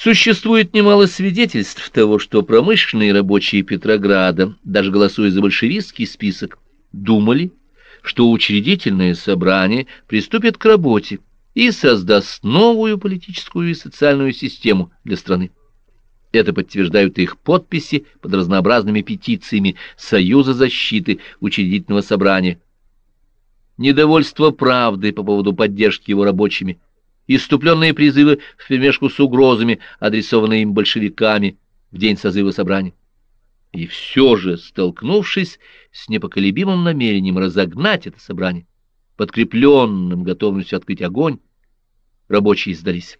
Существует немало свидетельств того, что промышленные рабочие Петрограда, даже голосуя за большевистский список, думали, что учредительное собрание приступит к работе и создаст новую политическую и социальную систему для страны. Это подтверждают их подписи под разнообразными петициями Союза защиты учредительного собрания. Недовольство правды по поводу поддержки его рабочими, иступленные призывы вперемешку с угрозами, адресованные им большевиками в день созыва собрания. И все же, столкнувшись с непоколебимым намерением разогнать это собрание, подкрепленным готовностью открыть огонь, рабочие сдались.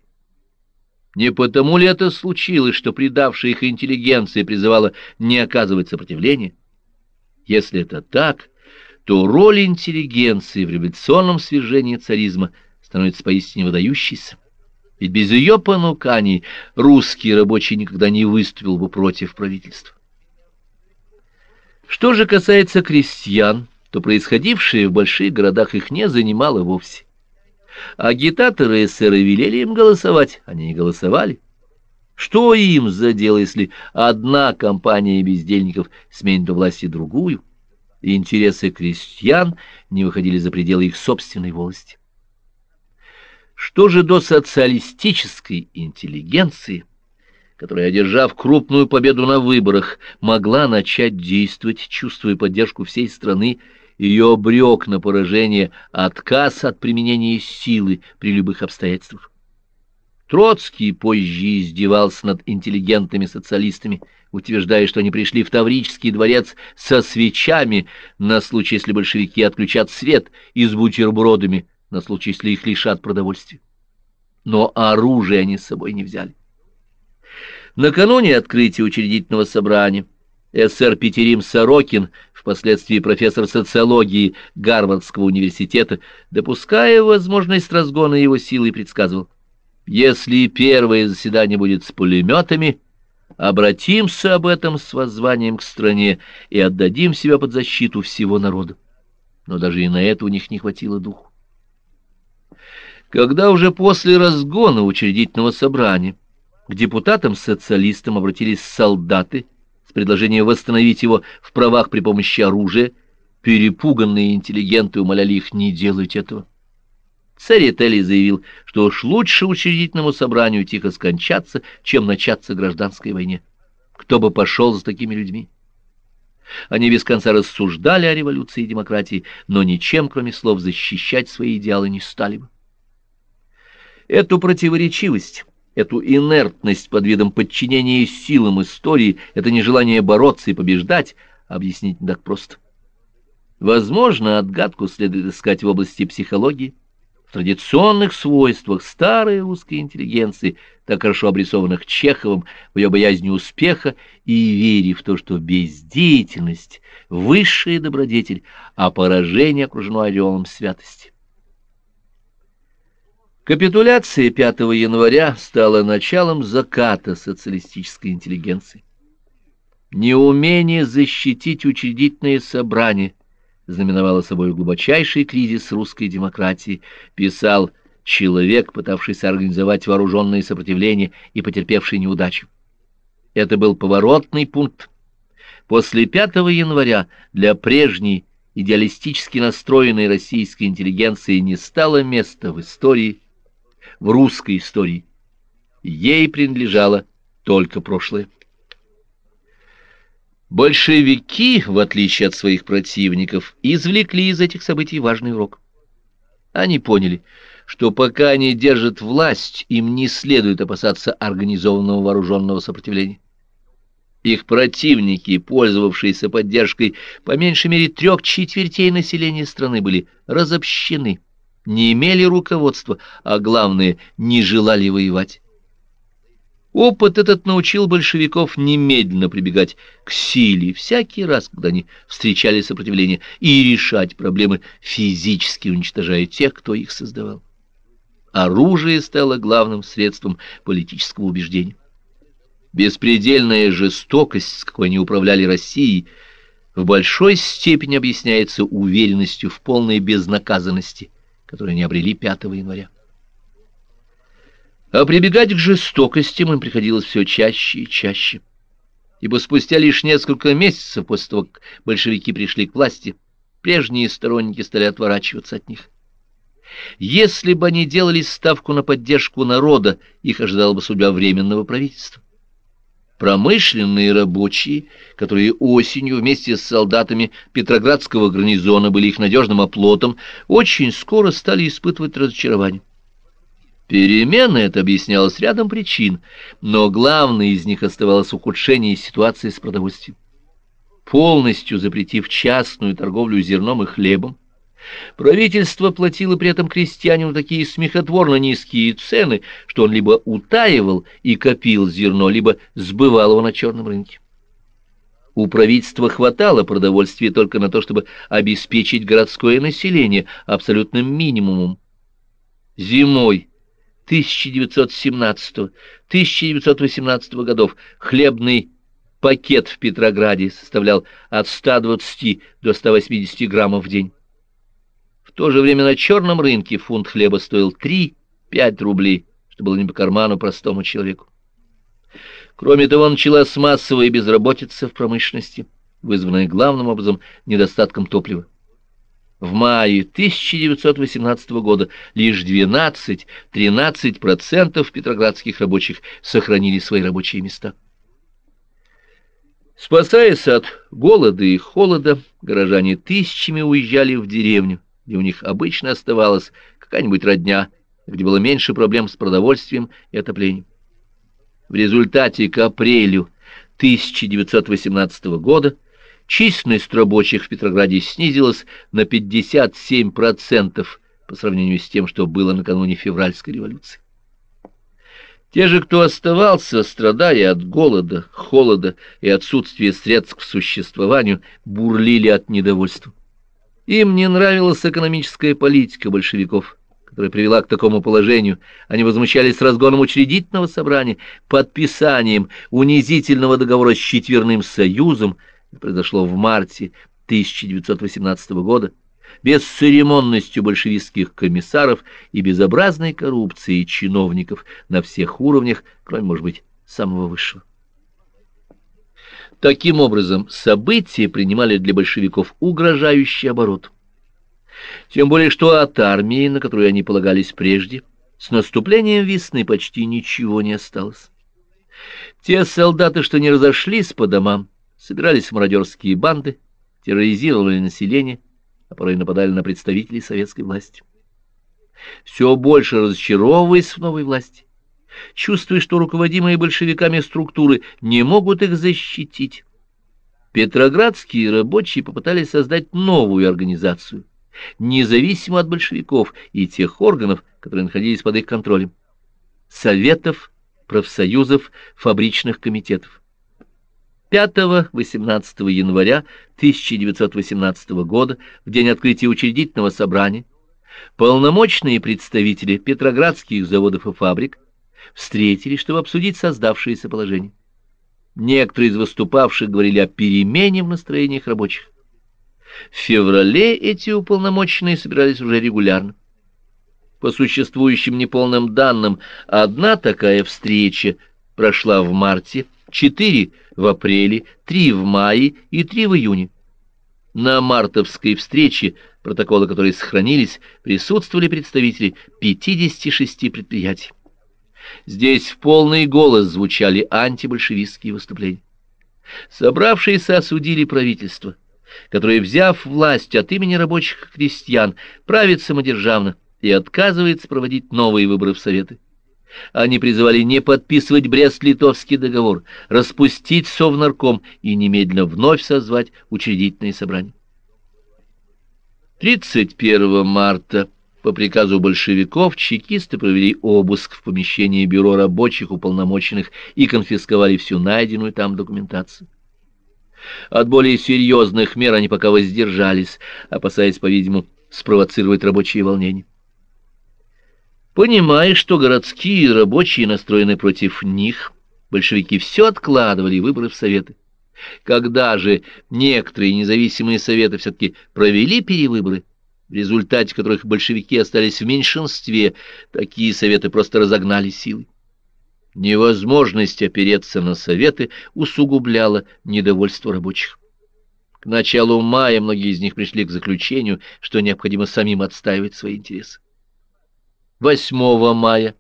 Не потому ли это случилось, что предавшая их интеллигенция призывала не оказывать сопротивления? Если это так, то роль интеллигенции в революционном свержении царизма становится поистине выдающейся. Ведь без ее понуканий русский рабочий никогда не выступил бы против правительства. Что же касается крестьян, то происходившее в больших городах их не занимало вовсе. Агитаторы эсеры велели им голосовать, они не голосовали. Что им за дело, если одна компания бездельников сменит у власти другую, и интересы крестьян не выходили за пределы их собственной волости? Что же до социалистической интеллигенции, которая, одержав крупную победу на выборах, могла начать действовать, чувствуя поддержку всей страны, ее обрек на поражение отказ от применения силы при любых обстоятельствах. Троцкий позже издевался над интеллигентными социалистами, утверждая, что они пришли в Таврический дворец со свечами на случай, если большевики отключат свет, и с бутербродами на случай, если их лишат продовольствия. Но оружие они с собой не взяли. Накануне открытия учредительного собрания СР Петерим Сорокин, впоследствии профессор социологии Гарвардского университета, допуская возможность разгона его силы, предсказывал, если первое заседание будет с пулеметами, обратимся об этом с воззванием к стране и отдадим себя под защиту всего народа. Но даже и на это у них не хватило духу. Когда уже после разгона учредительного собрания к депутатам-социалистам обратились солдаты с предложением восстановить его в правах при помощи оружия. Перепуганные интеллигенты умоляли их не делать этого. Царь Этелий заявил, что уж лучше учредительному собранию тихо скончаться, чем начаться гражданской войне. Кто бы пошел за такими людьми? Они без конца рассуждали о революции и демократии, но ничем, кроме слов, защищать свои идеалы не стали бы. Эту противоречивость эту инертность под видом подчинения силам истории, это нежелание бороться и побеждать, объяснить не так просто. Возможно, отгадку следует искать в области психологии, в традиционных свойствах старой русской интеллигенции, так хорошо обрисованных Чеховым, в ее боязни успеха и вере в то, что бездеятельность — высшая добродетель, а поражение окружено ореолом святости. Капитуляция 5 января стала началом заката социалистической интеллигенции. Неумение защитить учредительные собрания знаменовало собой глубочайший кризис русской демократии, писал человек, пытавшийся организовать вооруженное сопротивление и потерпевший неудачу. Это был поворотный пункт. После 5 января для прежней идеалистически настроенной российской интеллигенции не стало места в истории в русской истории. Ей принадлежало только прошлое. Большевики, в отличие от своих противников, извлекли из этих событий важный урок. Они поняли, что пока они держат власть, им не следует опасаться организованного вооруженного сопротивления. Их противники, пользовавшиеся поддержкой по меньшей мере трех четвертей населения страны, были разобщены не имели руководства, а главное, не желали воевать. Опыт этот научил большевиков немедленно прибегать к силе всякий раз, когда они встречали сопротивление, и решать проблемы, физически уничтожая тех, кто их создавал. Оружие стало главным средством политического убеждения. Беспредельная жестокость, с какой они управляли Россией, в большой степени объясняется уверенностью в полной безнаказанности – которые они обрели 5 января. А прибегать к жестокостям им приходилось все чаще и чаще. Ибо спустя лишь несколько месяцев после того, как большевики пришли к власти, прежние сторонники стали отворачиваться от них. Если бы они делали ставку на поддержку народа, их ожидала бы судьба временного правительства. Промышленные рабочие, которые осенью вместе с солдатами Петроградского гарнизона были их надежным оплотом, очень скоро стали испытывать разочарование. Перемена это объяснялось рядом причин, но главной из них оставалось ухудшение ситуации с продовольствием. Полностью запретив частную торговлю зерном и хлебом, правительство платило при этом крестьянину такие смехотворно низкие цены, что он либо утаивал и копил зерно, либо сбывал его на черном рынке. У правительства хватало продовольствия только на то, чтобы обеспечить городское население абсолютным минимумом. Зимой 1917-1918 годов хлебный пакет в Петрограде составлял от 120 до 180 граммов в день. То же время на черном рынке фунт хлеба стоил 3-5 рублей, что было не по карману простому человеку. Кроме того, началась массовая безработица в промышленности, вызванная главным образом недостатком топлива. В мае 1918 года лишь 12-13% петроградских рабочих сохранили свои рабочие места. Спасаясь от голода и холода, горожане тысячами уезжали в деревню, где у них обычно оставалась какая-нибудь родня, где было меньше проблем с продовольствием и отоплением. В результате к апрелю 1918 года Численность рабочих в Петрограде снизилась на 57% по сравнению с тем, что было накануне февральской революции. Те же, кто оставался, страдая от голода, холода и отсутствия средств к существованию, бурлили от недовольства. Им не нравилась экономическая политика большевиков, которая привела к такому положению. Они возмущались разгоном учредительного собрания, подписанием унизительного договора с Четверным Союзом, произошло в марте 1918 года, бесцеремонностью большевистских комиссаров и безобразной коррупцией чиновников на всех уровнях, кроме, может быть, самого высшего. Таким образом, события принимали для большевиков угрожающий оборот. Тем более, что от армии, на которую они полагались прежде, с наступлением весны почти ничего не осталось. Те солдаты, что не разошлись по домам, собирались мародерские банды, терроризировали население, а порой нападали на представителей советской власти. Все больше разочаровываясь в новой власти, чувствуя, что руководимые большевиками структуры не могут их защитить, петроградские рабочие попытались создать новую организацию, независимую от большевиков и тех органов, которые находились под их контролем, советов, профсоюзов, фабричных комитетов. 5-18 января 1918 года, в день открытия учредительного собрания, полномочные представители петроградских заводов и фабрик встретились, чтобы обсудить создавшееся положение. Некоторые из выступавших говорили о перемене в настроениях рабочих. В феврале эти уполномоченные собирались уже регулярно. По существующим неполным данным, одна такая встреча прошла в марте четыре в апреле, три в мае и три в июне. На мартовской встрече, протоколы которой сохранились, присутствовали представители 56 предприятий. Здесь в полный голос звучали антибольшевистские выступления. Собравшиеся осудили правительство, которое, взяв власть от имени рабочих крестьян, правит самодержавно и отказывается проводить новые выборы в Советы. Они призывали не подписывать Брест-Литовский договор, распустить Совнарком и немедленно вновь созвать учредительное собрание. 31 марта по приказу большевиков чекисты провели обыск в помещении бюро рабочих уполномоченных и конфисковали всю найденную там документацию. От более серьезных мер они пока воздержались, опасаясь, по-видимому, спровоцировать рабочие волнения. Понимая, что городские рабочие настроены против них, большевики все откладывали выборы в Советы. Когда же некоторые независимые советы все-таки провели перевыборы, в результате которых большевики остались в меньшинстве, такие советы просто разогнали силы. Невозможность опереться на советы усугубляла недовольство рабочих. К началу мая многие из них пришли к заключению, что необходимо самим отстаивать свои интересы. 8 мая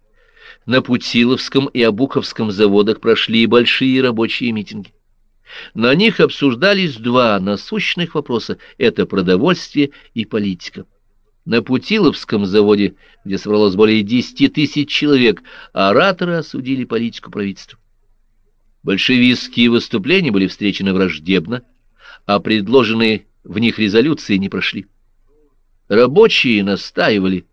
на Путиловском и Обуховском заводах прошли большие рабочие митинги. На них обсуждались два насущных вопроса – это продовольствие и политика. На Путиловском заводе, где собралось более 10 тысяч человек, ораторы осудили политику правительства. Большевистские выступления были встречены враждебно, а предложенные в них резолюции не прошли. Рабочие настаивали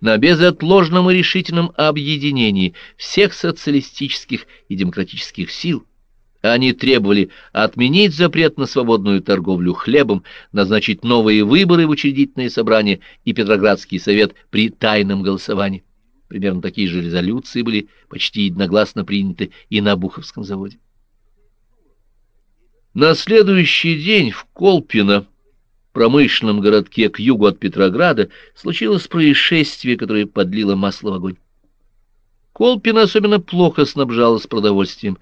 на безотложном и решительном объединении всех социалистических и демократических сил, они требовали отменить запрет на свободную торговлю хлебом, назначить новые выборы в учредительное собрание и Петроградский совет при тайном голосовании. Примерно такие же резолюции были почти единогласно приняты и на Буховском заводе. На следующий день в Колпино, промышленном городке к югу от Петрограда, случилось происшествие, которое подлило масло в огонь. Колпин особенно плохо снабжалась продовольствием,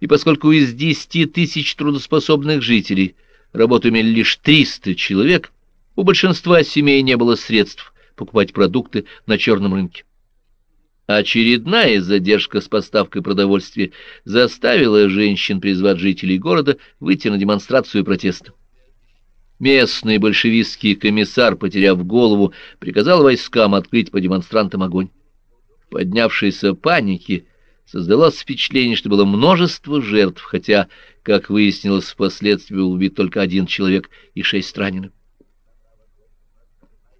и поскольку из десяти тысяч трудоспособных жителей работу имели лишь триста человек, у большинства семей не было средств покупать продукты на черном рынке. Очередная задержка с поставкой продовольствия заставила женщин призвать жителей города выйти на демонстрацию протеста. Местный большевистский комиссар, потеряв голову, приказал войскам открыть по демонстрантам огонь поднявшейся паники создалось впечатление, что было множество жертв, хотя, как выяснилось, впоследствии убит только один человек и шесть ранены.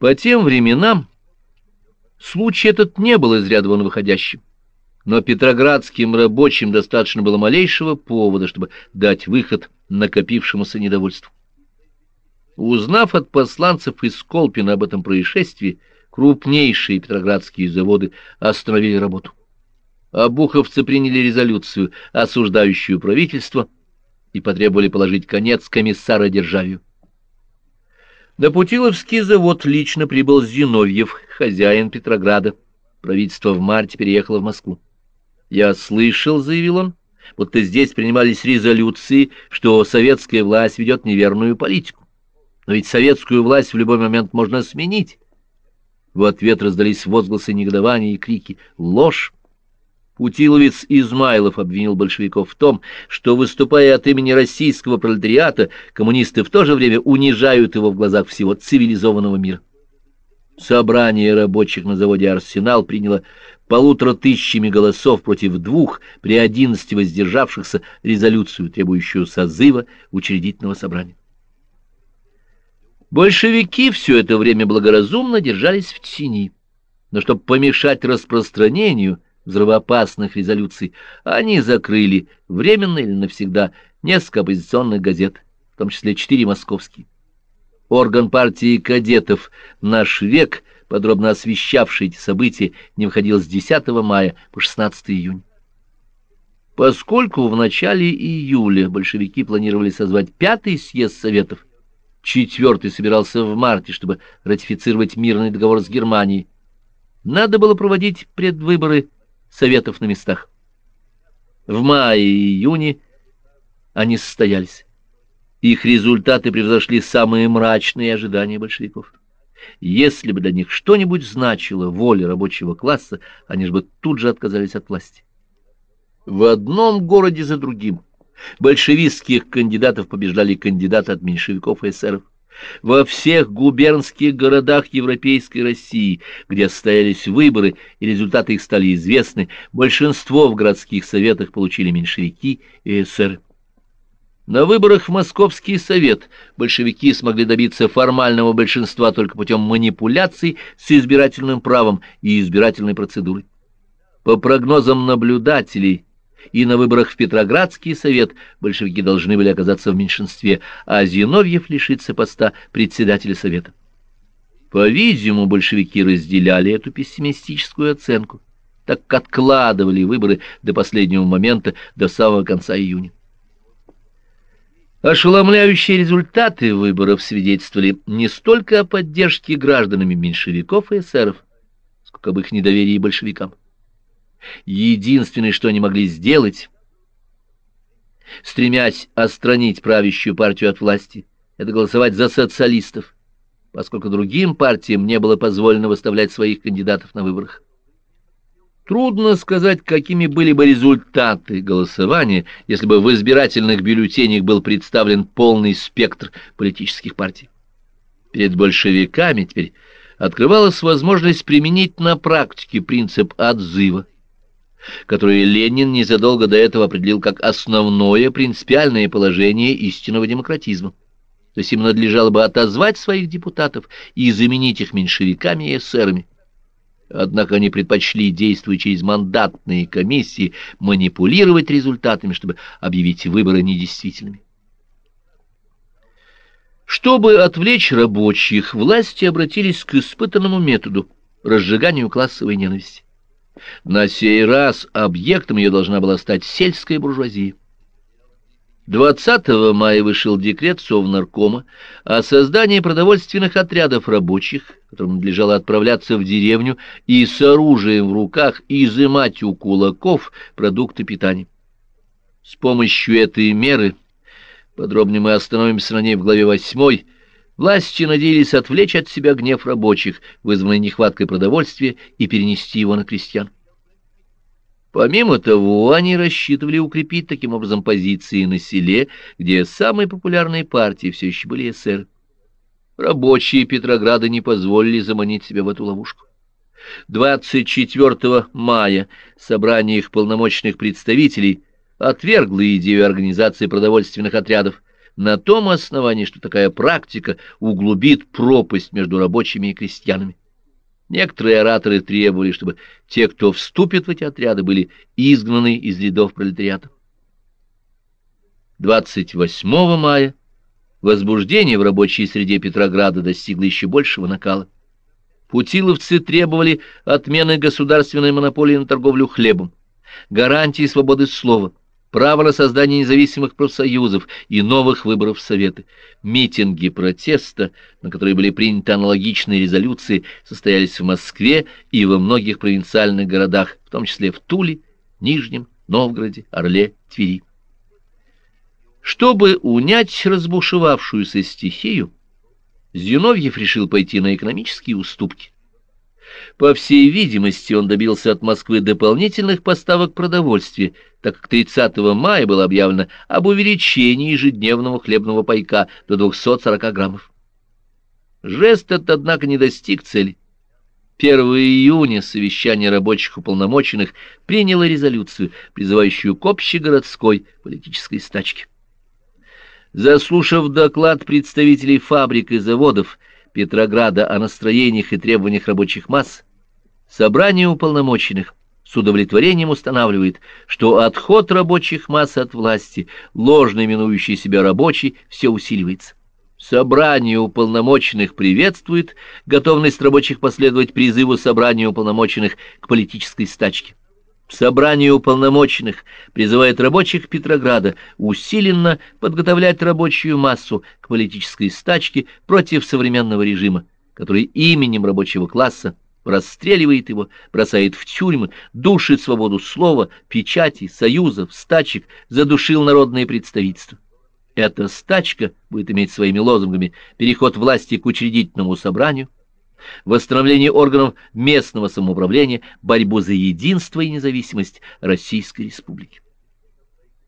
По тем временам случай этот не был из ряда вон выходящим, но петроградским рабочим достаточно было малейшего повода, чтобы дать выход накопившемуся недовольству. Узнав от посланцев из Колпина об этом происшествии, крупнейшие петроградские заводы остановили работу. Обуховцы приняли резолюцию, осуждающую правительство, и потребовали положить конец комиссара Державию. На Путиловский завод лично прибыл Зиновьев, хозяин Петрограда. Правительство в марте переехало в Москву. «Я слышал», — заявил он, — «будто здесь принимались резолюции, что советская власть ведет неверную политику. Но ведь советскую власть в любой момент можно сменить». В ответ раздались возгласы негодования и крики «Ложь!». Путиловец Измайлов обвинил большевиков в том, что, выступая от имени российского пролетариата, коммунисты в то же время унижают его в глазах всего цивилизованного мира. Собрание рабочих на заводе «Арсенал» приняло полутора тысячами голосов против двух при одиннадцати воздержавшихся резолюцию, требующую созыва учредительного собрания. Большевики все это время благоразумно держались в тени, но чтобы помешать распространению взрывоопасных резолюций, они закрыли временно или навсегда несколько оппозиционных газет, в том числе четыре московские. Орган партии кадетов «Наш век», подробно освещавший эти события, не выходил с 10 мая по 16 июня. Поскольку в начале июля большевики планировали созвать пятый съезд Советов, четвертый собирался в марте, чтобы ратифицировать мирный договор с Германией. Надо было проводить предвыборы советов на местах. В мае и июне они состоялись. Их результаты превзошли самые мрачные ожидания большевиков. Если бы для них что-нибудь значило воля рабочего класса, они же бы тут же отказались от власти. В одном городе за другим – Большевистских кандидатов побеждали кандидаты от меньшевиков и эсеров. Во всех губернских городах Европейской России, где состоялись выборы и результаты их стали известны, большинство в городских советах получили меньшевики и эсеры. На выборах в Московский совет большевики смогли добиться формального большинства только путем манипуляций с избирательным правом и избирательной процедурой. По прогнозам наблюдателей, и на выборах в Петроградский совет большевики должны были оказаться в меньшинстве, а Зиновьев лишиться поста председателя совета. По-видимому, большевики разделяли эту пессимистическую оценку, так как откладывали выборы до последнего момента, до самого конца июня. Ошеломляющие результаты выборов свидетельствовали не столько о поддержке гражданами меньшевиков и эсеров, сколько об их недоверии большевикам. Единственное, что они могли сделать, стремясь отстранить правящую партию от власти, это голосовать за социалистов, поскольку другим партиям не было позволено выставлять своих кандидатов на выборах. Трудно сказать, какими были бы результаты голосования, если бы в избирательных бюллетенях был представлен полный спектр политических партий. Перед большевиками теперь открывалась возможность применить на практике принцип отзыва, который Ленин незадолго до этого определил как основное принципиальное положение истинного демократизма. То есть им надлежало бы отозвать своих депутатов и заменить их меньшевиками и эсерами. Однако они предпочли, действуя через мандатные комиссии, манипулировать результатами, чтобы объявить выборы недействительными. Чтобы отвлечь рабочих, власти обратились к испытанному методу – разжиганию классовой ненависти. На сей раз объектом ее должна была стать сельская буржуазия. 20 мая вышел декрет Совнаркома о создании продовольственных отрядов рабочих, которым надлежало отправляться в деревню и с оружием в руках изымать у кулаков продукты питания. С помощью этой меры, подробнее мы остановимся на ней в главе 8, власти надеялись отвлечь от себя гнев рабочих, вызванный нехваткой продовольствия, и перенести его на крестьян. Помимо того, они рассчитывали укрепить таким образом позиции на селе, где самой популярной партией все еще были эсеры. Рабочие Петрограда не позволили заманить себя в эту ловушку. 24 мая собрание их полномочных представителей отвергло идею организации продовольственных отрядов на том основании, что такая практика углубит пропасть между рабочими и крестьянами. Некоторые ораторы требовали, чтобы те, кто вступит в эти отряды, были изгнаны из рядов пролетариата. 28 мая возбуждение в рабочей среде Петрограда достигло еще большего накала. Путиловцы требовали отмены государственной монополии на торговлю хлебом, гарантии свободы слова, право на создание независимых профсоюзов и новых выборов в Советы. Митинги протеста, на которые были приняты аналогичные резолюции, состоялись в Москве и во многих провинциальных городах, в том числе в Туле, Нижнем, Новгороде, Орле, Твери. Чтобы унять разбушевавшуюся стихию, Зиновьев решил пойти на экономические уступки. По всей видимости, он добился от Москвы дополнительных поставок продовольствия, так как 30 мая было объявлено об увеличении ежедневного хлебного пайка до 240 граммов. Жест этот, однако, не достиг цели. 1 июня совещание рабочих уполномоченных приняло резолюцию, призывающую к общегородской политической стачке. Заслушав доклад представителей фабрик и заводов, Петрограда о настроениях и требованиях рабочих масс, собрание уполномоченных с удовлетворением устанавливает, что отход рабочих масс от власти, ложно именующий себя рабочий, все усиливается. Собрание уполномоченных приветствует готовность рабочих последовать призыву собрания уполномоченных к политической стачке. Собрание уполномоченных призывает рабочих Петрограда усиленно подготовлять рабочую массу к политической стачке против современного режима, который именем рабочего класса расстреливает его, бросает в тюрьмы, душит свободу слова, печати, союзов, стачек, задушил народное представительство. Эта стачка будет иметь своими лозунгами переход власти к учредительному собранию, восстановление органов местного самоуправления, борьбу за единство и независимость Российской Республики.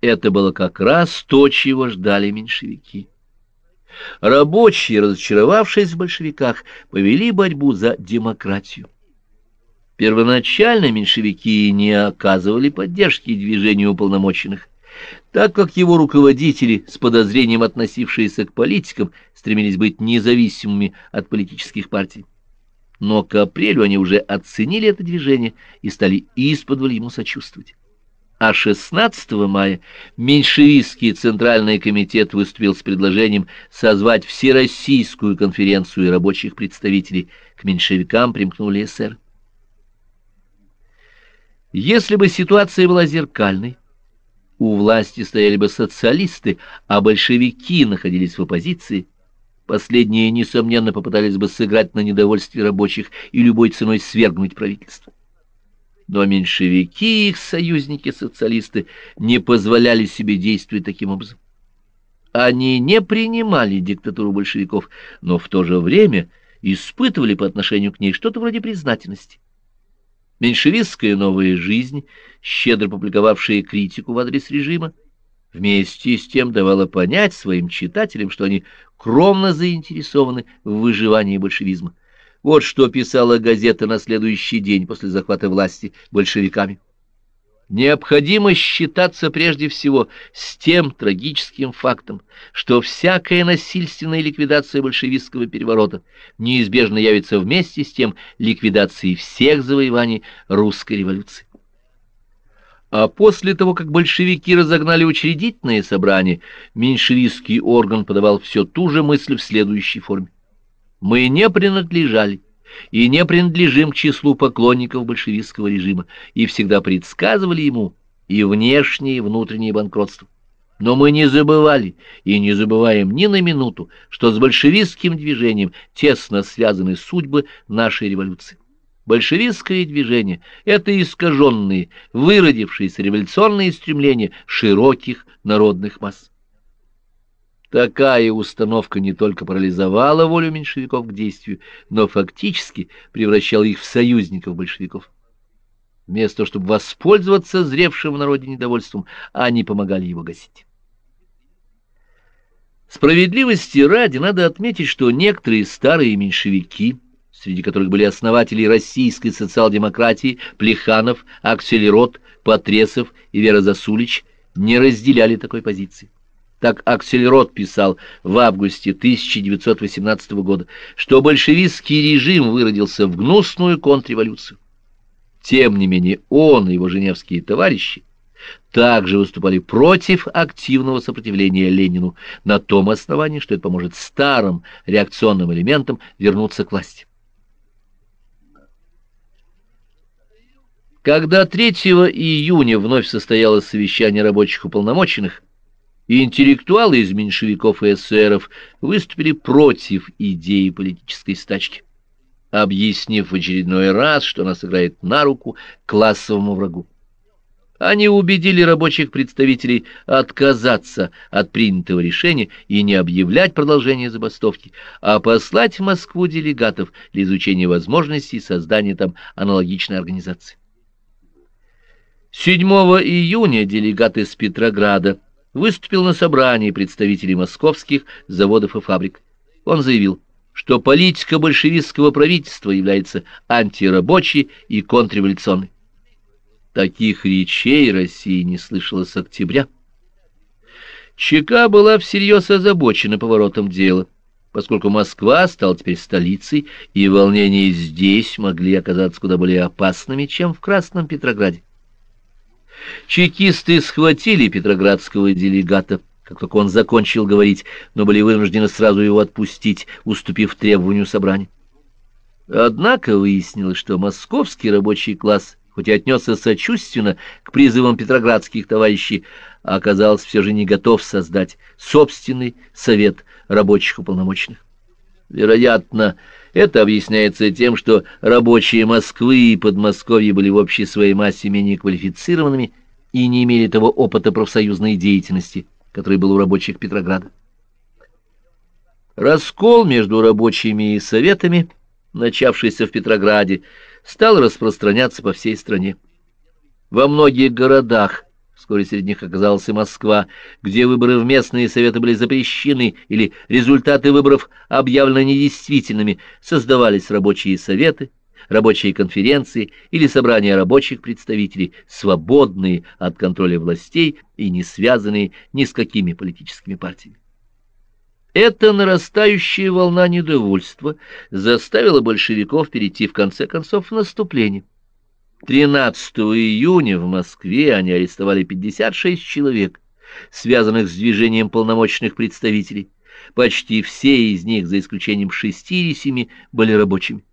Это было как раз то, чего ждали меньшевики. Рабочие, разочаровавшись в большевиках, повели борьбу за демократию. Первоначально меньшевики не оказывали поддержки движению уполномоченных, так как его руководители, с подозрением относившиеся к политикам, стремились быть независимыми от политических партий но к апрелю они уже оценили это движение и стали исподволь ему сочувствовать. А 16 мая меньшевистский Центральный комитет выступил с предложением созвать Всероссийскую конференцию рабочих представителей. К меньшевикам примкнули эсер. Если бы ситуация была зеркальной, у власти стояли бы социалисты, а большевики находились в оппозиции, последние, несомненно, попытались бы сыграть на недовольстве рабочих и любой ценой свергнуть правительство. Но меньшевики и их союзники-социалисты не позволяли себе действовать таким образом. Они не принимали диктатуру большевиков, но в то же время испытывали по отношению к ней что-то вроде признательности. Меньшевистская новая жизнь, щедро публиковавшая критику в адрес режима, вместе с тем давала понять своим читателям, что они кровно заинтересованы в выживании большевизма. Вот что писала газета на следующий день после захвата власти большевиками. Необходимо считаться прежде всего с тем трагическим фактом, что всякая насильственная ликвидация большевистского переворота неизбежно явится вместе с тем ликвидацией всех завоеваний русской революции. А после того, как большевики разогнали учредительное собрание, меньшевистский орган подавал все ту же мысль в следующей форме. Мы не принадлежали и не принадлежим к числу поклонников большевистского режима, и всегда предсказывали ему и внешнее, и внутреннее банкротство. Но мы не забывали и не забываем ни на минуту, что с большевистским движением тесно связаны судьбы нашей революции. Большевистское движение — это искаженные, выродившиеся революционные стремления широких народных масс. Такая установка не только парализовала волю меньшевиков к действию, но фактически превращала их в союзников большевиков. Вместо того, чтобы воспользоваться зревшим в народе недовольством, они помогали его гасить. Справедливости ради надо отметить, что некоторые старые меньшевики, среди которых были основатели российской социал-демократии Плеханов, Акселерот, Потресов и Вера Засулич, не разделяли такой позиции. Так Аксельрод писал в августе 1918 года, что большевистский режим выродился в гнусную контрреволюцию. Тем не менее он и его женевские товарищи также выступали против активного сопротивления Ленину на том основании, что это поможет старым реакционным элементам вернуться к власти. Когда 3 июня вновь состоялось совещание рабочих уполномоченных, интеллектуалы из меньшевиков и эсеров выступили против идеи политической стачки, объяснив в очередной раз, что она сыграет на руку классовому врагу. Они убедили рабочих представителей отказаться от принятого решения и не объявлять продолжение забастовки, а послать в Москву делегатов для изучения возможностей создания там аналогичной организации. 7 июня делегат из Петрограда выступил на собрании представителей московских заводов и фабрик. Он заявил, что политика большевистского правительства является антирабочей и контрреволюционной. Таких речей Россия не слышала с октября. ЧК была всерьез озабочена поворотом дела, поскольку Москва стала теперь столицей, и волнения здесь могли оказаться куда более опасными, чем в Красном Петрограде. Чекисты схватили петроградского делегата, как только он закончил говорить, но были вынуждены сразу его отпустить, уступив требованию собрания. Однако выяснилось, что московский рабочий класс, хоть и отнесся сочувственно к призывам петроградских товарищей, оказался все же не готов создать собственный совет рабочих уполномоченных. Вероятно, это объясняется тем, что рабочие Москвы и Подмосковья были в общей своей массе менее квалифицированными и не имели того опыта профсоюзной деятельности, который был у рабочих Петрограда. Раскол между рабочими и советами, начавшийся в Петрограде, стал распространяться по всей стране. Во многих городах Вскоре среди них оказалась и Москва, где выборы в местные советы были запрещены или результаты выборов объявлены недействительными, создавались рабочие советы, рабочие конференции или собрания рабочих представителей, свободные от контроля властей и не связанные ни с какими политическими партиями. Эта нарастающая волна недовольства заставила большевиков перейти в конце концов в наступление. 13 июня в Москве они арестовали 56 человек, связанных с движением полномочных представителей. Почти все из них, за исключением шести или семи, были рабочими.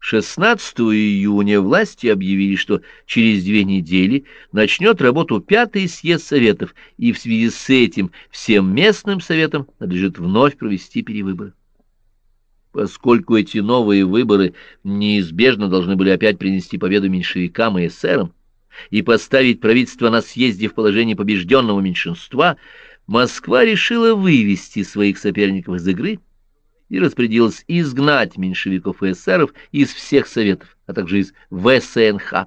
16 июня власти объявили, что через две недели начнет работу пятый съезд Советов, и в связи с этим всем местным Советам надлежит вновь провести перевыборы. Поскольку эти новые выборы неизбежно должны были опять принести победу меньшевикам и эсерам и поставить правительство на съезде в положении побежденного меньшинства, Москва решила вывести своих соперников из игры и распорядилась изгнать меньшевиков и эсеров из всех советов, а также из ВСНХ.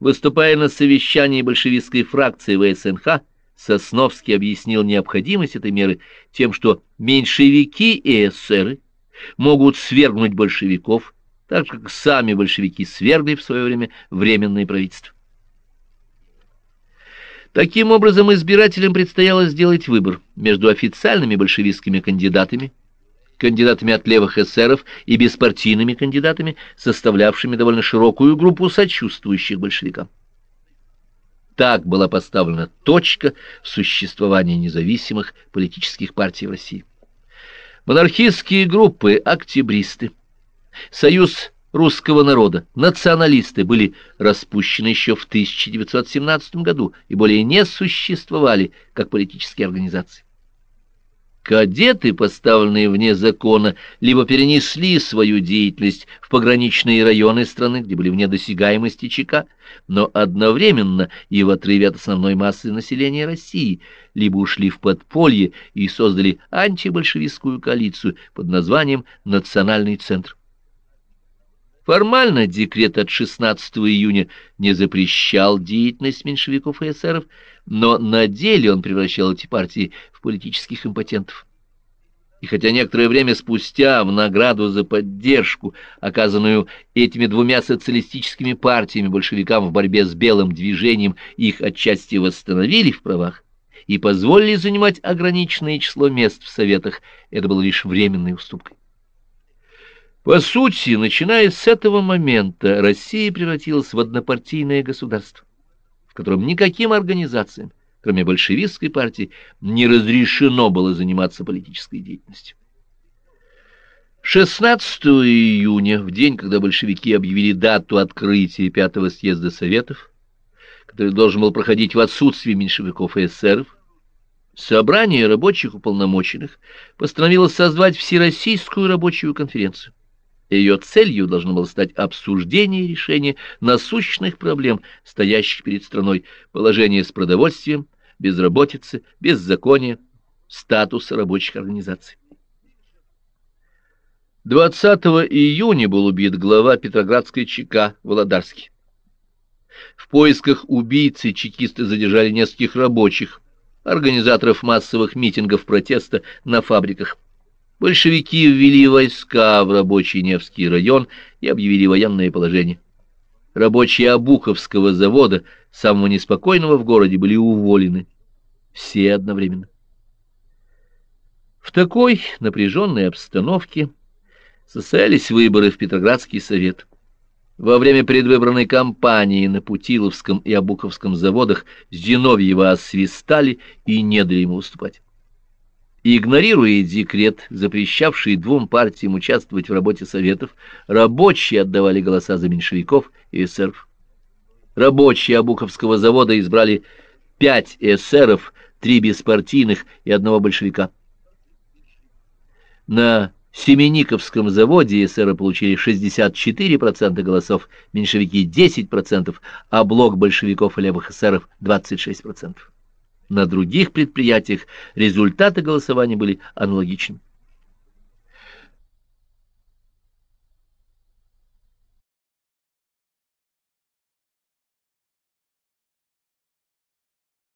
Выступая на совещании большевистской фракции ВСНХ, Сосновский объяснил необходимость этой меры тем, что меньшевики и эсеры могут свергнуть большевиков, так как сами большевики свергли в свое время временное правительство. Таким образом, избирателям предстояло сделать выбор между официальными большевистскими кандидатами кандидатами от левых эсеров и беспартийными кандидатами, составлявшими довольно широкую группу сочувствующих большевикам. Так была поставлена точка в существовании независимых политических партий в России. Монархистские группы, октябристы, Союз русского народа, националисты были распущены еще в 1917 году и более не существовали как политические организации. Кадеты, поставленные вне закона, либо перенесли свою деятельность в пограничные районы страны, где были вне досягаемости ЧК, но одновременно и в отрыве от основной массы населения России, либо ушли в подполье и создали антибольшевистскую коалицию под названием «Национальный центр». Формально декрет от 16 июня не запрещал деятельность меньшевиков и эсеров, но на деле он превращал эти партии в политических импотентов. И хотя некоторое время спустя в награду за поддержку, оказанную этими двумя социалистическими партиями большевикам в борьбе с белым движением, их отчасти восстановили в правах и позволили занимать ограниченное число мест в советах, это было лишь временной уступкой. По сути, начиная с этого момента, Россия превратилась в однопартийное государство, в котором никаким организациям, кроме большевистской партии, не разрешено было заниматься политической деятельностью. 16 июня, в день, когда большевики объявили дату открытия пятого съезда Советов, который должен был проходить в отсутствии меньшевиков и эсеров, собрание рабочих уполномоченных постановило созвать Всероссийскую рабочую конференцию. Ее целью должно было стать обсуждение и решение насущных проблем, стоящих перед страной, положение с продовольствием, безработицы, беззакония, статуса рабочих организаций. 20 июня был убит глава Петроградской ЧК Володарский. В поисках убийцы чекисты задержали нескольких рабочих, организаторов массовых митингов протеста на фабриках. Большевики ввели войска в рабочий Невский район и объявили военное положение. Рабочие Обуховского завода, самого неспокойного в городе, были уволены. Все одновременно. В такой напряженной обстановке состоялись выборы в Петроградский совет. Во время предвыборной кампании на Путиловском и Обуховском заводах Зиновьева освистали и не дали ему уступать. Игнорируя декрет, запрещавший двум партиям участвовать в работе Советов, рабочие отдавали голоса за меньшевиков и эсеров. Рабочие Обуховского завода избрали пять эсеров, три беспартийных и одного большевика. На Семениковском заводе эсеры получили 64% голосов, меньшевики 10%, а блок большевиков и левых эсеров 26%. На других предприятиях результаты голосования были аналогичны.